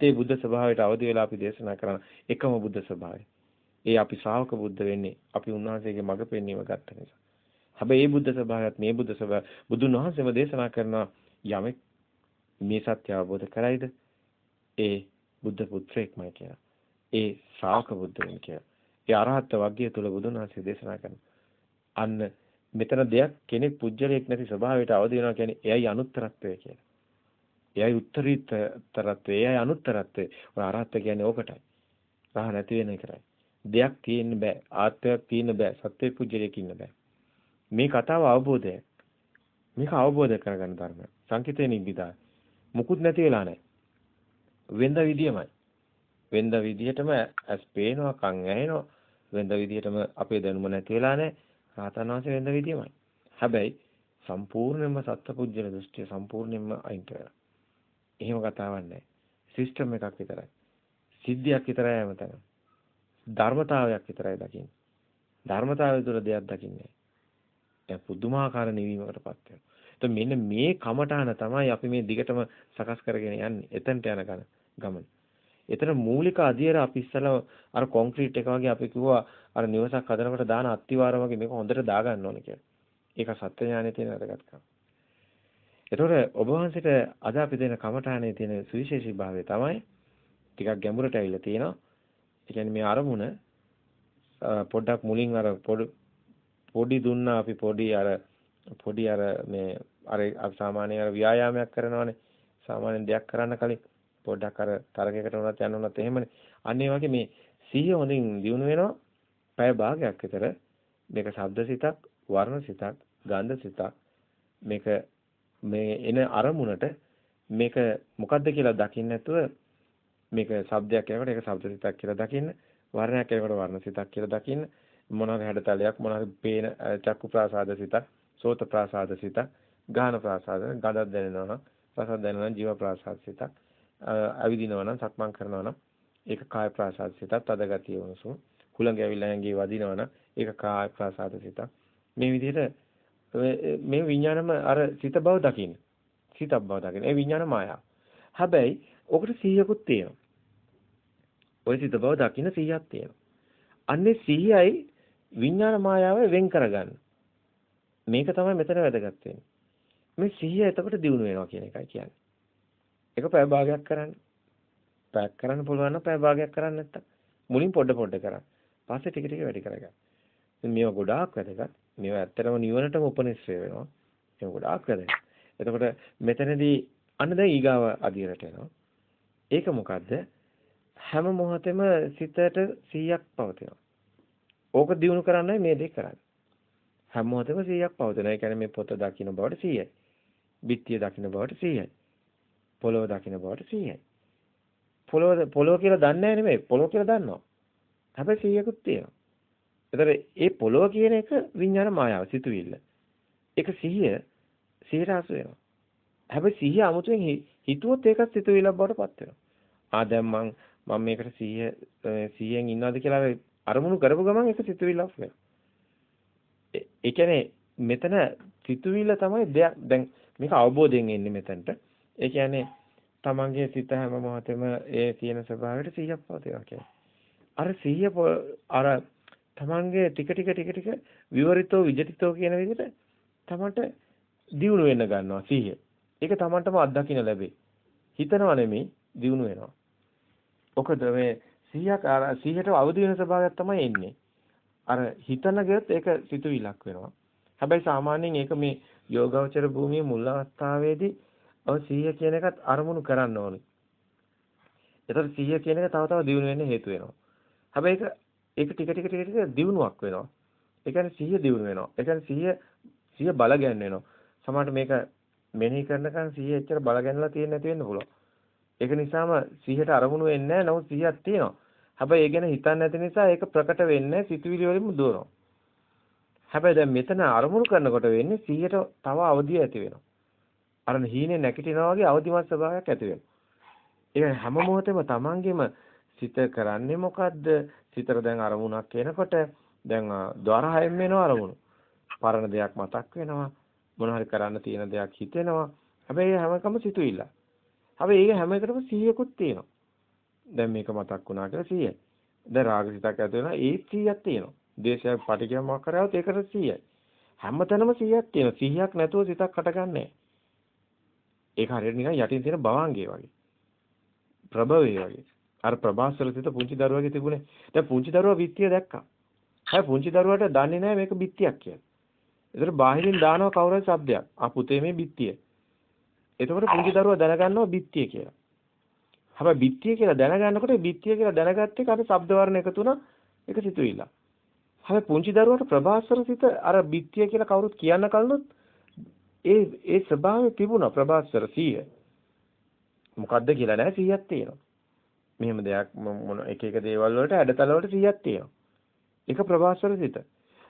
ඒ බුද්ධ ස්වභාවයට අවදි වෙලා අපි දේශනා කරන එකම බුද්ධ ස්වභාවය. ඒ අපි ශ්‍රාවක බුද්ධ වෙන්නේ අපි උන්වහන්සේගේ මඟ පෙන්වීම ගත්ත නිසා. හැබැයි මේ බුද්ධ ස්වභාවයත් මේ බුද්ධ ස්වභාව බුදුන් වහන්සේම දේශනා කරන යමෙක් මේ සත්‍ය අවබෝධ කරයිද ඒ බුද්ධ පුත්‍රයෙක්මයි කියලා. ඒ ශ්‍රාවක බුද්ධ වෙන කියලා. ඒ අරහත් වර්ගය තුල බුදුන් වහන්සේ දේශනා කරනවා. අන්න මෙතන දෙයක් කෙනෙක් පුජ්‍යලයක් නැති ස්වභාවයට අවදි වෙනවා කියන්නේ එයයි අනුත්තරත්වය කියලා. එයයි උත්තරීතරත්වය, එයයි අනුත්තරත්වය. ඔය අරහත් කියන්නේ ඕකටයි. රහ නැති වෙන එකයි. දෙයක් තියෙන්න බෑ. ආත්මයක් තියෙන්න බෑ. සත්‍ය පුජ්‍යලයක් ඉන්න බෑ. මේ කතාව අවබෝධයක්. මේක අවබෝධ කරගන්න ධර්මය. සංකිතේ නිබ්බිදා. මුකුත් නැති වෙලා නැහැ. වෙන්ද විදියමයි. වෙන්ද විදියටම ඇස් පේනවා, කන් ඇහෙනවා. වෙන්ද විදියටම අපේ දැනුම නැති වෙලා නැහැ. රාතන් වහන්සේ වෙන්ද විදියමයි. හැබැයි සම්පූර්ණයෙන්ම සත්පුජ්‍යල දෘෂ්ටිය සම්පූර්ණයෙන්ම අයින් කරලා. එහෙම කතාවක් නැහැ. සිස්ටම් එකක් විතරයි. සිද්ධියක් විතරයි හැමතැනම. ධර්මතාවයක් විතරයි දකින්නේ. ධර්මතාවය තුළ දෙයක් දකින්නේ නැහැ. පුදුමාකාර නිවීමකටපත් වෙනවා. එතකොට මෙන්න මේ කමඨාන තමයි අපි මේ දිගටම සකස් කරගෙන යන්නේ. එතනට යන ගමන. එතන මූලික අධියර අපි ඉස්සලා අර කොන්ක්‍රීට් එක වගේ අපි කිව්වා අර නිවසක් හදනකොට දාන අත්තිවාර වගේ මේක හොඳට දාගන්න ඕනේ කියලා. ඒක සත්‍ය ඥානයේ තියෙන වැදගත්කම. එතකොට ඔබ වහන්සේට අද අපි දෙන කමඨානේ තියෙන සුවිශේෂී භාවය තමයි ටිකක් ගැඹුරට ඇවිල්ලා තියෙනවා. ඒ කියන්නේ මේ අරමුණ පොඩ්ඩක් මුලින් අර පොඩි දුන්නා අපි පොඩි අර පොඩි අර මේ අර සාමාන්‍ය අර ව්‍යායාමයක් කරනවානේ. සාමාන්‍ය දෙයක් කරන්න කලින් පොඩ්ඩක් අර තරගයකට උනත් යන්න උනත් එහෙමනේ. අන්න ඒ වගේ මේ සිහිය හොඳින් දියුණු වෙනවා. පැය භාගයක් විතර මේක ශබ්ද සිතක් වර්ණ සිතක් ගන්ධ සිතක් මේක මේ එන අරමුණට මේක මොකද්ද කියලා දකින්න නැතුව මේක ශබ්දයක් කියනකොට ඒක ශබ්ද සිතක් කියලා දකින්න වර්ණයක් කියනකොට වර්ණ සිතක් කියලා දකින්න මොනවාරි හැඩතලයක් මොනවාරි පේන චක්කු ප්‍රාසාද සිතක් සෝත ප්‍රාසාද සිතක් ගාන ප්‍රාසාද ගඳක් දැනෙනවා නම් රසක් දැනෙනවා නම් ජීව ප්‍රාසාද සිතක් අවිදිනවා නම් සක්මන් කරනවා නම් ඒක කාය ප්‍රාසාද සිතක් තද ගතිය වුණසුම් හුළඟ ඇවිල්ලා ඇඟේ වදිනවා නම් ඒක කාය ප්‍රාසාද සිතක්. මේ විදිහට මේ විඥානම අර සිත බව දකින්න සිතක් බව දකින්න ඒ විඥාන මායාව හැබැයි ඔකට 100කුත් තියෙනවා ඔය සිත බව දකින්න 100ක් තියෙනවා අන්නේ 100යි විඥාන මායාව වෙන් කරගන්න මේක තමයි මෙතන වැදගත් වෙන්නේ. මේ සිහිය එතකොට දිනු වෙනවා කියන එකයි කියන්නේ. ඒක පැය භාගයක් කරන්න. පැයක් කරන්න පුළුවන් නම් පැය භාගයක් කරන්න නැත්තම් මුලින් පොඩ පොඩ කරන්න. පස්සේ ටික ටික වැඩි කරගන්න. ඉතින් මේවා ගොඩාක් වැදගත්. මේවා ඇත්තටම නිවනටම උපනිශ්‍රය වෙනවා. ඒක ගොඩාක් වැදගත්. එතකොට මෙතනදී අන්න දැන් ඊගාව අධිරට එනවා. ඒක මොකද්ද? හැම මොහොතෙම සිතට 100ක් පවතිනවා. ඕක දිනු කරන්නයි මේ දේ කරන්නේ. හැම මොහොතෙම 100ක් පවතිනවා. ඒ කියන්නේ මේ පොත දකින්න බවට 100යි. බිත්තිය දකින්න බවට 100යි. පොළොව දකින්න බවට 100යි. පොළොව පොළොව කියලා දන්නේ නෙමෙයි. පොළොව කියලා දන්නවා. හැබැයි 100කුත් තියෙනවා. ඒතර ඒ පොළොව කියන එක විඤ්ඤාණ මායාව සිතුවිල්ල. ඒක 100 100ට අසු වෙනවා. හැබැයි 100 아무තෙන් හිතුවොත් ඒකත් සිතුවිල්ලක් බවට පත් වෙනවා. ආ දැන් මම මම මේකට 100 100න් ඉන්නවද කියලා අරමුණු කරපු ගමන් ඒක සිතුවිල්ලක් වෙනවා. ඒ කියන්නේ මෙතන සිතුවිල්ල තමයි දෙයක් දැන් මේක අවබෝධයෙන් එන්නේ මෙතනට. ඒ කියන්නේ තමන්ගේ සිත හැම මොහොතෙම ඒ තියෙන ස්වභාවයට 100ක් පවතිනවා කියන්නේ. අර 100 අර තමන්ගේ ටික ටික ටික ටික විවරිතෝ විජිතෝ කියන විදිහට තමන්ට දියුණු වෙන්න ගන්නවා 100. ඒක තමන්ටම අත්දකින්න ලැබේ. හිතනවා නෙමෙයි දියුණු වෙනවා. මොකද මේ 100ක් 100ට අවදි වෙන ස්වභාවයක් තමයි එන්නේ. අර හිතන ගියොත් ඒක සිතුවිලක් වෙනවා. හැබැයි සාමාන්‍යයෙන් ඒක මේ යෝගාවචර භූමියේ මුල් අවස්ථාවේදී ඔය 100 කියන එකත් අරමුණු කරන්න ඕනේ. ඒතර 100 කියන එක තව තව දියුණු වෙන්න හේතු වෙනවා. හැබැයි ඒක ඒක ටික ටික ටික ටික දියුණුවක් වෙනවා. ඒ කියන්නේ 100 දියුණු වෙනවා. ඒ කියන්නේ 100 100 බල ගැන්වෙනවා. සමහරට මේක මෙනෙහි කරනකන් 100 එච්චර බල ගැන්වලා තියෙන්නේ නැති වෙන්න පුළුවන්. ඒක නිසාම 100ට අරමුණු වෙන්නේ නැහැ. නමුත් 100ක් තියෙනවා. හැබැයි ඒ ගැන හිතන්නේ නැති නිසා ඒක ප්‍රකට වෙන්නේ සිතුවිලි වලින්ම දුවනවා. හැබැයි දැන් මෙතන අරමුණු කරනකොට වෙන්නේ 100ට තව අවදිය ඇති වෙනවා. අර හීනේ නැගිටිනවා වගේ අවදිමත් ස්වභාවයක් ඇති වෙනවා. ඒ හැම මොහොතෙම තමන්ගෙම සිත කරන්නේ මොකද්ද? සිතට දැන් අරමුණක් එනකොට දැන් ద్వාර හයෙන් වෙනවා අරමුණු. පරණ දෙයක් මතක් වෙනවා. මොන හරි කරන්න තියෙන දෙයක් හිතෙනවා. හැබැයි හැම එකම සිතුවිල්ල. හැබැයි ඒක හැම එකටම 100කුත් තියෙනවා. දැන් මේක මතක් වුණා කියලා 100යි. දැන් රාගසිතක් ඇති වෙනවා ඒත් 100ක් තියෙනවා. ද්වේෂයක් පටිගයක් මොකක් කරාවත් ඒකට 100යි. හැමතැනම 100ක් තියෙනවා. 100ක් නැතුව සිතක් හටගන්නේ ඒක හරියට නිකන් යටින් තියෙන භවංගේ වගේ. ප්‍රභවයේ වගේ. අර ප්‍රභාස්වර සිත පුංචි දරුවාගේ තිබුණේ. දැන් පුංචි දරුවා විත්තිය දැක්කා. හැබැයි පුංචි දරුවාට දන්නේ නැහැ මේක බිත්තියක් කියලා. ඒතර බාහිරින් දානවා කවුරුහරි શબ્දයක්. ආ පුතේ මේ බිත්තිය. එතකොට පුංචි දරුවා දැනගන්නවා බිත්තිය කියලා. හැබැයි බිත්තිය කියලා දැනගන්නකොට බිත්තිය කියලා දැනගත්තේ කර ශබ්ද වර්ණ එකතු වුණා ඒක සිතුවිල්ල. හැබැයි පුංචි දරුවාට ප්‍රභාස්වර සිත අර බිත්තිය කියලා කවුරුත් කියන්න කලිනුත් ඒ ඒ ස්වභාවය තිබුණා ප්‍රභාස්වර 100. මොකද්ද කියලා නෑ 100ක් තියෙනවා. මෙහෙම දෙයක් මොන එක එක දේවල් වලට ඇඩතල වලට 100ක් තියෙනවා. ඒක ප්‍රභාස්වර සිත.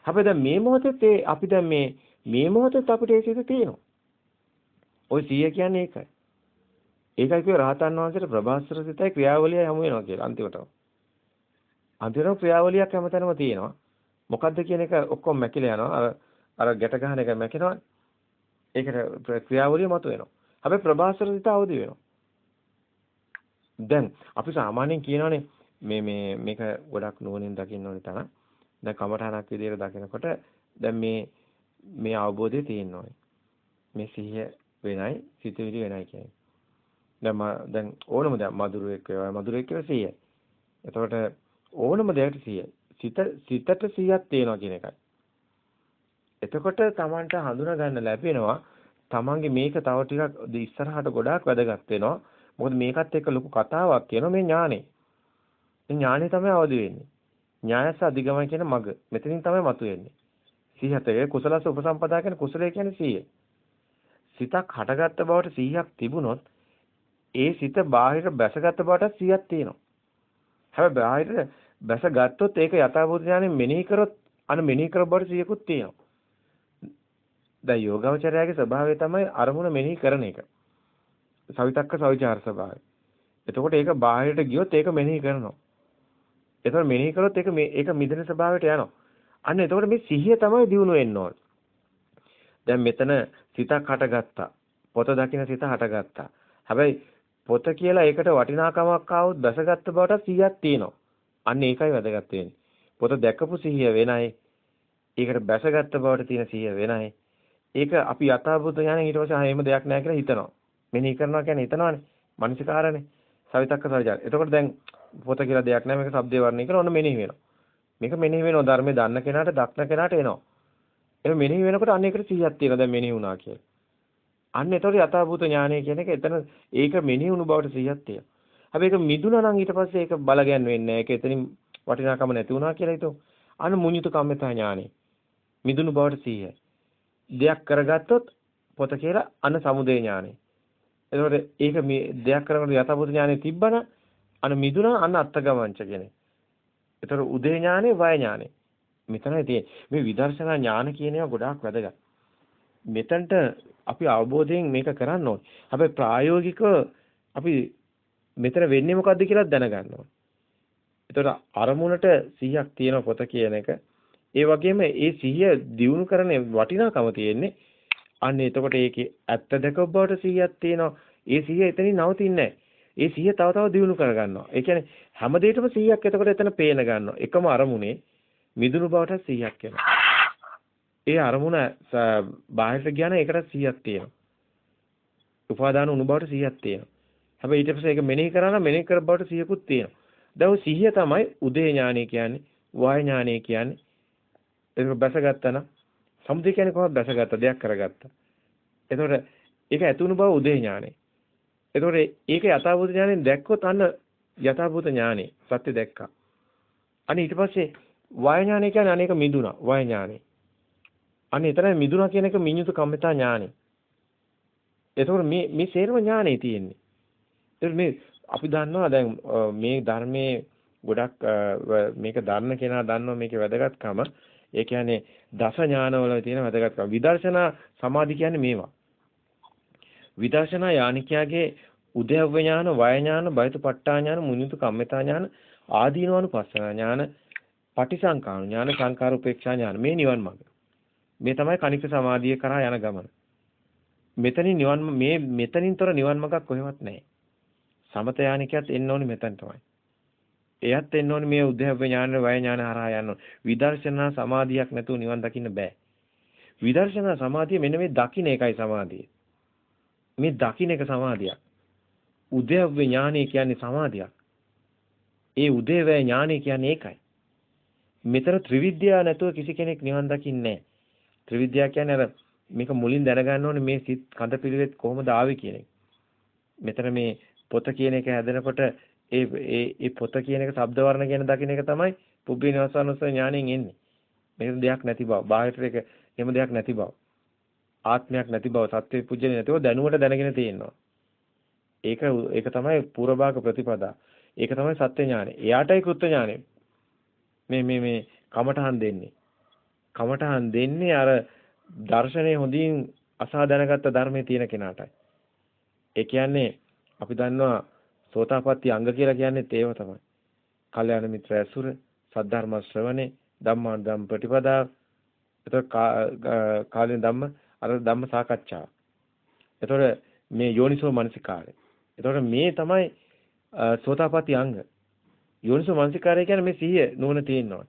හැබැයි දැන් මේ මොහොතේ අපි දැන් මේ මේ මොහොතේ අපිට ඒ සිත තියෙනවා. ওই 100 කියන්නේ ඒකයි. ඒකයි කිව්වේ රහතන් වහන්සේට ප්‍රභාස්වර සිතයි ක්‍රියාවලිය යමු වෙනවා කියලා අන්තිමටම. අන්තිමටම ක්‍රියාවලියක් හැමතැනම තියෙනවා. මොකද්ද කියන එක ඔක්කොම මැකිලා යනවා. අර අර ගැට ගන්න එක මැකෙනවා. ඒකට ක්‍රියාවලිය මත වෙනවා. හැබැයි ප්‍රභාස්වර සිත අවදි වෙනවා. දැන් අපි සාමාන්‍යයෙන් කියනවානේ මේ මේ මේක ගොඩක් නුවණින් දකින්න ඕනේ තරම්. දැන් කමඨහනක් විදියට දකිනකොට දැන් මේ මේ අවබෝධය තියෙන්න ඕනේ. මේ සිහිය වෙනයි, සිතුවිලි වෙනයි කියන්නේ. දැන් දැන් ඕනම දෙයක් මధుරෙක් වේවා මధుරෙක් කියලා සිහියයි. එතකොට ඕනම දෙයකට සිහියයි. සිත සිතට සිහියක් තියෙනවා කියන එකයි. එතකොට Tamanට හඳුනා ගන්න ලැබෙනවා Tamanගේ මේක තව ටිකක් ඉස්සරහට ගොඩාක් වැදගත් වෙනවා. මොකද මේකත් එක්ක ලොකු කතාවක් කියනවා මේ ඥානෙ. මේ ඥානෙ තමයි අවදි වෙන්නේ. ඥායස අධිගමන කියන මග. මෙතනින් තමයි මතුවෙන්නේ. සිහියතේ කුසලස උපසම්පදා කියන කුසලයේ කියන්නේ සිහිය. සිතක් හටගත්ත බවට සිහියක් තිබුණොත් ඒ සිත බාහිර බැසගත්ත බවට සිහියක් තියෙනවා. හැබැයි බාහිර බැසගත්තොත් ඒක යථාභූත ඥානෙ මෙනෙහි කරොත් අන මෙනෙහි කර බවට සිහියකුත් තියෙනවා. දැන් යෝගාවචරයාගේ ස්වභාවය තමයි අරමුණ මෙනෙහි කරන එක. සවිතක්ක සවිචාර ස්වභාවය. එතකොට ඒක බාහිරට ගියොත් ඒක මෙනෙහි කරනවා. එතකොට මෙනෙහි කරොත් ඒක මේ ඒක මිදෙන ස්වභාවයට යනවා. අන්න එතකොට මේ සිහිය තමයි දියුණු වෙන්න ඕන. දැන් මෙතන සිතක් හටගත්තා. පොත දකින්න සිත හටගත්තා. හැබැයි පොත කියලා ඒකට වටිනාකමක් ආවොත් දැසගත්ත බවට 100ක් තියෙනවා. අන්න ඒකයි වැදගත් වෙන්නේ. පොත දැකපු සිහිය වෙනයි. ඒකට බැසගත්ත බවට තියෙන සිහිය වෙනයි. ඒක අපි යථාභූත ඥානෙ ඊට පස්සේ හැම දෙයක් නැහැ කියලා හිතනවා. මෙනෙහි කරනවා කියන්නේ හිතනවානේ. මනසිකාරනේ. සවිතක්ක සවිචාර. එතකොට දැන් පොත කියලා දෙයක් නැහැ මේක shabdේ වර්ණය කියලා ඔන්න මෙනෙහි වෙනවා. මේක මෙනෙහි වෙනවා ධර්මයේ දන්න කෙනාට දක්න කෙනාට එනවා. ඒක මෙනෙහි වෙනකොට අන්න ඒකට 100ක් තියෙනවා දැන් මෙනෙහි වුණා කියලා. අන්න ඒතකොට යථාභූත ඥානය කියන එක එතන ඒක මෙනෙහි වුණු බවට 100ක් තියෙනවා. හැබැයි ඒක මිදුණා නම් ඊට පස්සේ ඒක බලගන්න වෙන්නේ නැහැ. ඒක එතනින් වටිනාකම නැති වුණා කියලා හිතුව. අන්න මුඤ්ඤුත කම්මිතා ඥානෙ. මිදුණු බවට 100යි. දෙයක් කරගත්තොත් පොත කියලා අන්න සමුදේ ඥානෙ. එතකොට ඒක මේ දෙයක් කරනකොට යථාභූත ඥානෙ තිබ්බනම් අන්න මිදුණා අන්න අත්තගමංච කියන්නේ. එතකොට උදේ ඥානෙ වය ඥානෙ. මෙතනයි තියෙන්නේ. මේ විදර්ශනා ඥාන කියන ඒවා ගොඩාක් වැදගත්. මෙතනට අපි අවබෝධයෙන් මේක කරන්න ඕනේ. හැබැයි ප්‍රායෝගිකව අපි මෙතන වෙන්නේ මොකද්ද කියලා දැනගන්න ඕනේ. එතකොට අරමුණට 100ක් තියෙන පොත කියන එක ඒ වගේම ඒ 100 දියුණු කරන වටිනාකම තියෙන්නේ අන්න එතකොට ඒකේ ඇත්ත දැකව බවට 100ක් තියෙනවා. ඒ 100 එතනින් නවතින්නේ නැහැ. ඒ 100 තව තව දියුණු කර ගන්නවා. ඒ කියන්නේ හැම දෙයකම 100ක් එතකොට එතන පේන ගන්නවා. එකම අරමුණේ මිදුණු බවට 100ක් එනවා. ඒ අරමුණ බාහිරට ගියා නම් ඒකට 100ක් තියෙනවා. උපාදාන උණු බවට 100ක් තියෙනවා. හැබැයි ඊට පස්සේ ඒක මෙනෙහි කරා නම් මෙනෙහි කර බවට 100කුත් තියෙනවා. දැන් ඔය 100 තමයි උදේ ඥානය කියන්නේ, වාය ඥානය කියන්නේ. ඒක බැසගත්තා නම් සමුදය කියන්නේ කොහොමද බැසගත්ත දෙයක් කරගත්තා. එතකොට ඒක ඇතුණු බව උදේ ඥානය. එතකොට ඒක යථාභූත ඥාණයෙන් දැක්කොත් අන්න යථාභූත ඥානෙ සත්‍ය දැක්කා. අනේ ඊට පස්සේ වාය ඥානෙ කියන්නේ අනේක මිදුණා වාය ඥානෙ. අනේ එතන මිදුණා කියන එක මිඤ්ඤුත කම්මිතා ඥානෙ. එතකොට මේ මේ සේරම ඥානෙ තියෙන්නේ. ඒත් මේ අපි දන්නවා දැන් මේ ධර්මයේ ගොඩක් මේක දන්න කෙනා දන්නවා මේකේ වැදගත්කම. ඒ කියන්නේ දස ඥානවල තියෙන වැදගත්කම. විදර්ශනා සමාධි කියන්නේ මේවා. විදර්ශනා යානිකයාගේ උද්‍යව ඥාන, වය ඥාන, බයතුපට්ඨා ඥාන, මුනිතු කම්මිතා ඥාන, ආදීනවනුපස්සන ඥාන, පටිසංකාන ඥාන, සංකාර උපේක්ෂා ඥාන මේ නිවන් මාර්ග. මේ තමයි කනික සමාධිය කරා යන ගමන. මෙතනින් නිවන් මේ මෙතනින්තර නිවන් මාර්ගක් කොහෙවත් නැහැ. සමත යානිකයත් එන්න ඕනේ මෙතන තමයි. එයත් එන්න ඕනේ මේ උද්‍යප්ප ඥාන වය ඥාන හරහා යන්න ඕනේ. විදර්ශනා සමාධියක් නැතුව නිවන් දකින්න බෑ. විදර්ශනා සමාධිය මෙන්න මේ දකින්න එකයි සමාධිය. මේ දකින්න එක සමාධියක්. උද්‍යප්ප ඥානය කියන්නේ සමාධියක්. ඒ උදේවැය ඥානය කියන්නේ ඒකයි. මෙතන ත්‍රිවිද්‍යාව නැතුව කිසි කෙනෙක් නිවන් දකින්නේ නැහැ. ත්‍රිවිද්‍යාව කියන්නේ අර මේක මුලින් දැනගන්න ඕනේ මේ සිත් කඳ පිළිවෙත් කොහොමද ආවේ කියන එක. මෙතන මේ පොත කියන එක හැදෙනකොට ඒ ඒ ඒ පොත කියන එක ශබ්ද වර්ණ කියන දකින්න එක තමයි පුබ්බේ නවසනස ඥාණයෙන් එන්නේ. මේක දෙයක් නැති බව. බාහිර එක එහෙම දෙයක් නැති බව. ආත්මයක් නැති බව. සත්‍ය පුජ්‍යනේ නැතිව දැනුවට දැනගෙන තියෙනවා. ඒක ඒක තමයි පූර්වභාග ප්‍රතිපදා. ඒක තමයි සත්‍ය ඥානෙ. එයාටයි කෘත්‍ය ඥානෙ. මේ මේ මේ කමඨහන් දෙන්නේ. කමඨහන් දෙන්නේ අර දර්ශනය හොඳින් අසා දැනගත්ත ධර්මයේ තියෙන කෙනාටයි. ඒ කියන්නේ අපි දන්නවා සෝතාපට්ටි අංග කියලා කියන්නේ ඒව තමයි. කල්යාණ මිත්‍ර ඇසුර, සද්ධර්ම ශ්‍රවණේ, ධම්මාන ධම් ප්‍රතිපදාව, එතකොට කාලින ධම්ම අර ධම්ම සාකච්ඡාව. එතකොට මේ යෝනිසෝ මනසිකාරය. එතකොට මේ තමයි සෝතාපට්ටි අංග. යෝනිසෝ මනසිකාරය කියන්නේ මේ සිහිය නුවණ තියෙනවා.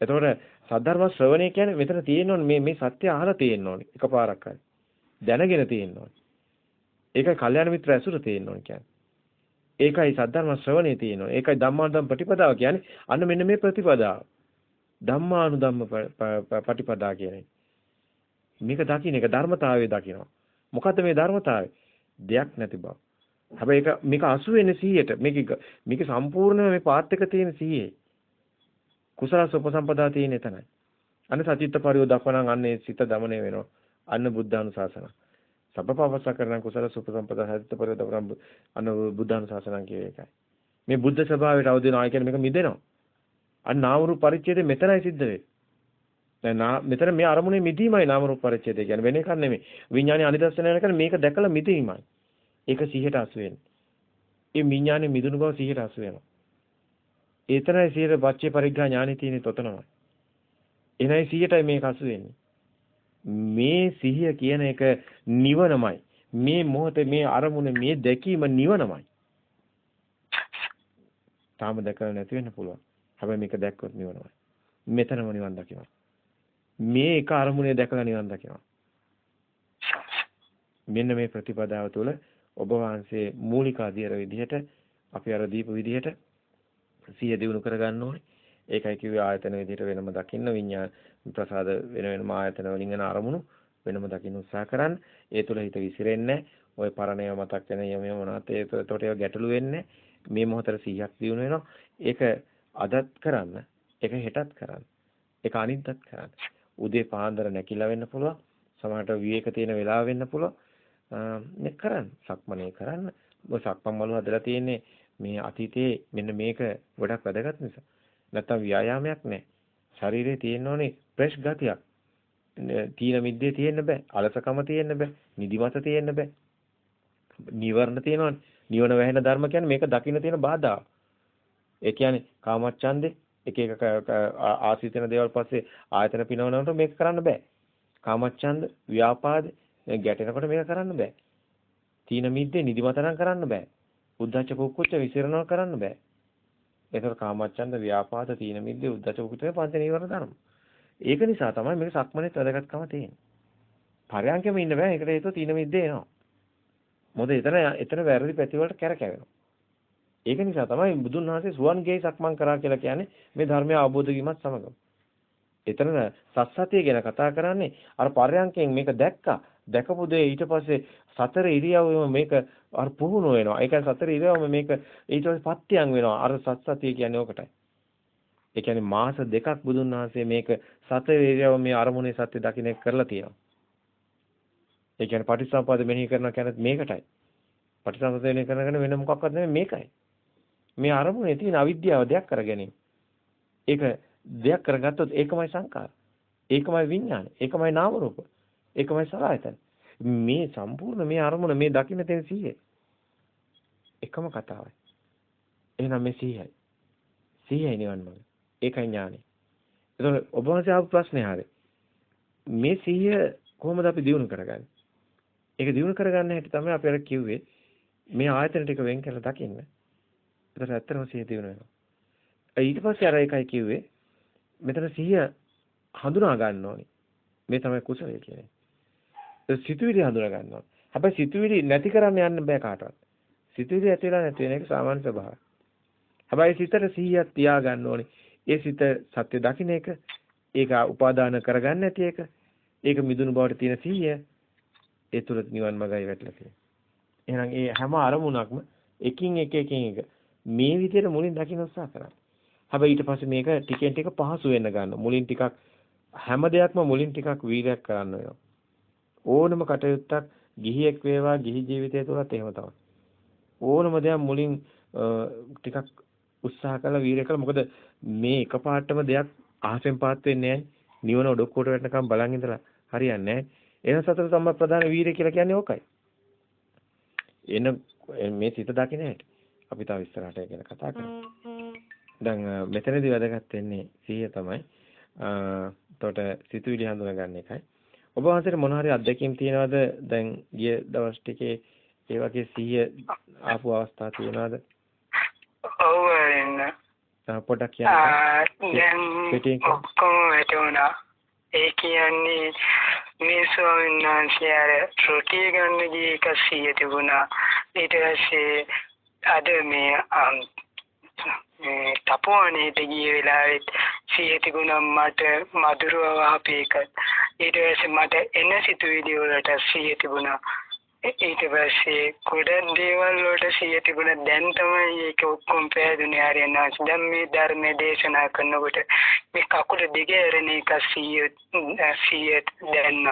එතකොට සද්ධර්ම ශ්‍රවණය කියන්නේ මෙතන තියෙන්න මේ මේ සත්‍ය අහලා තියෙන්න ඕනේ එකපාරක් හරි. දැනගෙන තියෙන්න ඕනේ. ඒකයි කල්යාණ මිත්‍ර ඇසුර තියෙන්න ඕනේ කියන්නේ. ඒකයි සද්ධර්ම ශ්‍රවණේ තියෙන්න ඕනේ. ඒකයි ධම්මානුධම්ම ප්‍රතිපදාව කියන්නේ. අන්න මෙන්න මේ ප්‍රතිපදාව. ධම්මානුධම්ම ප්‍රතිපදා කියන්නේ. මේක දකින්න එක ධර්මතාවයේ දකිනවා. මොකද්ද මේ ධර්මතාවය? දෙයක් නැති බව. හැබැයි ඒක මේක අසු වෙන්නේ 100ට. මේක මේක සම්පූර්ණ මේ පාත් එක තියෙන 100. කුසල සුපසම්පදා තියෙන එතනයි. අන්න සචිත්ත පරියෝ දක්වනන් අන්නේ සිත දමණය වෙනවා. අන්න බුද්ධානුශාසන. සබ්බපවස්ස කරන කුසල සුපසම්පදා සචිත්ත පරියෝ දක්වන අන්න බුද්ධානුශාසනන් කියේ ඒකයි. මේ බුද්ධ ස්වභාවයට අවදිනවා කියන්නේ මේක මිදෙනවා. අන්න නාම රූප පරිච්ඡේදය මෙතනයි සිද්ධ වෙන්නේ. දැන් මෙතන මේ අරමුණේ මිදීමයි නාම රූප පරිච්ඡේදය කියන්නේ වෙන එකක් නෙමෙයි. විඥානයේ අනිදර්ශනය වෙන මේක දැකලා මිදීමයි. ඒක 100ට අසු වෙන්නේ. ඒ විඥානයේ මිදුණු බව 100ට අසු වෙනවා. ඒතරයි 100ට පච්චේ පරිග්‍රහ ඥානෙ තියෙන්නේ තොතනමයි. එනයි 100ටයි මේක අසු වෙන්නේ. මේ සිහිය කියන එක නිවනමයි. මේ මොහොතේ මේ අරමුණ මේ දැකීම නිවනමයි. තාම දැකලා නැති වෙන්න පුළුවන්. හැබැයි මේක දැක්කොත් නිවනමයි. මෙතනම නිවන් දකිනවා. මේ එක අරමුණේ දැකලා නිවන් දකිනවා. මෙන්න මේ ප්‍රතිපදාව තුළ ඔබ වහන්සේ මූලික අධියර විදිහට අපි අර දීප විදිහට සිය දිනු කරගන්න ඕනේ. ඒකයි කිව්වේ ආයතන විදිහට වෙනම දකින්න විඤ්ඤාණ ප්‍රසාද වෙන වෙනම ආයතන වලින් එන අරමුණු වෙනම දකින්න උත්සාහ කරන්න. ඒ තුල හිත විසිරෙන්නේ ඔය පරණේව මතක් වෙන යම යම මොනවත් ඒකට ඒව ගැටලු වෙන්නේ මේ මොහොතේ 100ක් දිනු වෙනවා. ඒක අදත් කරන්න. ඒක හෙටත් කරන්න. ඒක අනිද්දත් කරන්න. උදේ පාන්දර නැකිලා වෙන්න පුළුවන්. සමහරට විවේක තියෙන වෙලාව වෙන්න පුළුවන්. මේ කරන්න. සක්මනේ කරන්න. ඔය සක්මන් මළුව හදලා තියෙන්නේ මේ අතීතයේ මෙන්න මේක ගොඩක් වැදගත් නිසා. නැත්තම් ව්‍යායාමයක් නැහැ. ශරීරේ තියෙන්න ඕනේ ෆ්‍රෙෂ් ගතියක්. තීන මිද්දේ තියෙන්න බෑ. අලසකම තියෙන්න බෑ. නිදිමත තියෙන්න බෑ. නිවර්ණ තියෙනවනේ. නිවන වැහෙන ධර්ම කියන්නේ මේක දකින්න තියෙන බාධා. ඒ කියන්නේ කාමච්ඡන්දේ එක එක ආසිතන දේවල් පස්සේ ආයතන පිනවනකොට මේක කරන්න බෑ. කාමච්ඡන්ද, ව්‍යාපාද ගැටෙනකොට මේක කරන්න බෑ. තීන මිද්දේ නිදිමත නම් කරන්න බෑ. උද්දච්ච කුක්කුච්ච විසිරනවා කරන්න බෑ. ඒතර කාමච්ඡන්ද ව්‍යාපාද තීන මිද්දේ උද්දච්ච කුක්කුච්ච පංච නීවරණ ධර්ම. ඒක නිසා තමයි මේක සක්මනේ වැදගත්කම තියෙන්නේ. පරයන්කෙම ඉන්න බෑ. ඒකට හේතුව තීන මිද්දේ එනවා. මොකද එතන එතන වැරදි පැති වලට කැරකැවෙනවා. ඒක නිසා තමයි බුදුන් වහන්සේ සුවන්ගේ සක්මන් කරා කියලා කියන්නේ මේ ධර්මය අවබෝධ වීමත් සමගම. එතන සත්සතිය ගැන කතා කරන්නේ අර පරයන්කෙන් මේක දැක්කා. දැකපු දේ ඊට පස්සේ සතර ඉරියව්වෙම මේක අර පුහුණු වෙනවා. ඒකයි සතර ඉරියව්වෙම මේක ඊට පස්සේ පත්‍යං වෙනවා. අර සත්සතිය කියන්නේ ඕකටයි. ඒ කියන්නේ මාස දෙකක් බුදුන් වහන්සේ මේක සතර ඉරියව්ව මේ අරමුණේ සත්‍ය දකින්න කරලා තියෙනවා. ඒ කියන්නේ පටිච්චසමුප්පාද මෙනෙහි කරනවා කියන්නේ මේකටයි. පටිච්චසමුප්පාද මෙනෙහි කරනකන වෙන මොකක්වත් නෙමෙයි මේකයි. මේ අරමුණේ තියෙන අවිද්‍යාව දෙයක් කරගැනීම. ඒක දෙයක් කරගත්තොත් ඒකමයි සංකාර. ඒකමයි විඥාන. ඒකමයි නාම රූප. ඒකමයි සලආයතන. මේ සම්පූර්ණ මේ අරමුණ මේ දකින්න තියෙන සිහිය. එකම කතාවයි. එහෙනම් මේ සිහියයි. සිහියයි නිවන් මඟ. ඒකයි ඥානෙ. එතකොට ඔබ වහන්සේ ආපු ප්‍රශ්නේ හරියි. මේ සිහිය කොහොමද අපි දිනු කරගන්නේ? ඒක දිනු කරගන්න හැටි තමයි අපි අර කිව්වේ මේ ආයතන ටික වෙන් කරලා දකින්න. ඒතර ඇත්තම සිහිය දිනු වෙනවා. ඊට පස්සේ අර එකයි කිව්වේ මෙතන සිහිය හඳුනා ගන්න ඕනි. මේ තමයි කුසලය කියන්නේ. සිතුවිලි හඳුනා ගන්න ඕනි. හැබැයි සිතුවිලි නැති කරන්න යන්න බෑ කාටවත්. සිතුවිලි ඇති වෙලා නැති වෙන එක සාමාන්‍ය ස්වභාවය. හැබැයි සිතට සිහියක් තියා ගන්න ඕනි. ඒ සිත සත්‍ය දකින්න එක, ඒක උපාදාන කරගන්න නැති එක, ඒක මිදුණු බවට තියෙන සිහිය ඒ තුල නිවන් මාර්ගය වැටලා තියෙනවා. එහෙනම් ඒ හැම අරමුණක්ම එකින් එක එකින් එක මේ විදිහට මුලින් දකින්න උත්සාහ කරන්න. හැබැයි ඊට පස්සේ මේක ටිකෙන් ටික පහසු වෙන්න ගන්න. මුලින් ටිකක් හැම දෙයක්ම මුලින් ටිකක් වීරයක් කරන්න වෙනවා. ඕනම කටයුත්තක් ගිහියෙක් වේවා ගිහි ජීවිතය තුලත් එහෙම තමයි. ඕනම දෙයක් මුලින් ටිකක් උත්සාහ කරලා වීරය කළා. මොකද මේ එකපාරටම දෙයක් අහසෙන් පාත් වෙන්නේ නැහැ. නිවන ඔඩොක්කුවට වැටෙනකම් බලන් ඉඳලා හරියන්නේ නැහැ. එන සතර සම්ම ප්‍රධාන වීරය කියලා කියන්නේ ඕකයි. එන මේ සිත දකින්න හැටි. අපි තව ඉස්සරහට ගැන කතා කරමු. දැන් මෙතනදී වැදගත් වෙන්නේ සිහිය තමයි. එතකොට සිතුවිලි හඳුනා ගන්න එකයි. ඔබ වහන්සේට මොන හරි අත්දැකීම් තියෙනවද? දැන් ගිය දවස් ටිකේ ඒ වගේ සිහිය ආපු අවස්ථා තියෙනවද? ඔව් එන්න. පොඩ්ඩක් කියන්න. දැන් ඔක්කොම වැටුණා. ඒ කියන්නේ මේ ස්වාමීන් වහන්සේ අර රොටිය ගන්න ගිය එක සිහිය තිබුණා. ඊට පස්සේ අද මේ මේ තපෝවනේට ගිය වෙලාවෙත් සිහිය තිබුණා මට මధుරව වහපේ එකත්. ඊට පස්සේ මට එන සිතුවිලි වලට සිහිය තිබුණා. ඊට පස්සේ ගොඩක් දේවල් වලට සිහිය තිබුණා. දැන් තමයි ඒක ඔක්කොම පැහැදුනේ ආර්යනාස් දැන් මේ ධර්මයේ දේශනා කරනකොට මේ කකුල දිගේ ඇරෙන එක සිහිය සිහිය දැන්න.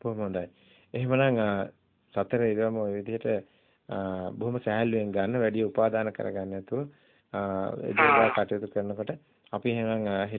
බොහොම හොඳයි එහෙමනම් සතර ඉරම ඔය විදිහට බොහොම සෑහලුවෙන් ගන්න වැඩි උපාදාන කරගන්න නැතුව දේවල් කටයුතු කරනකොට අපි එහෙනම්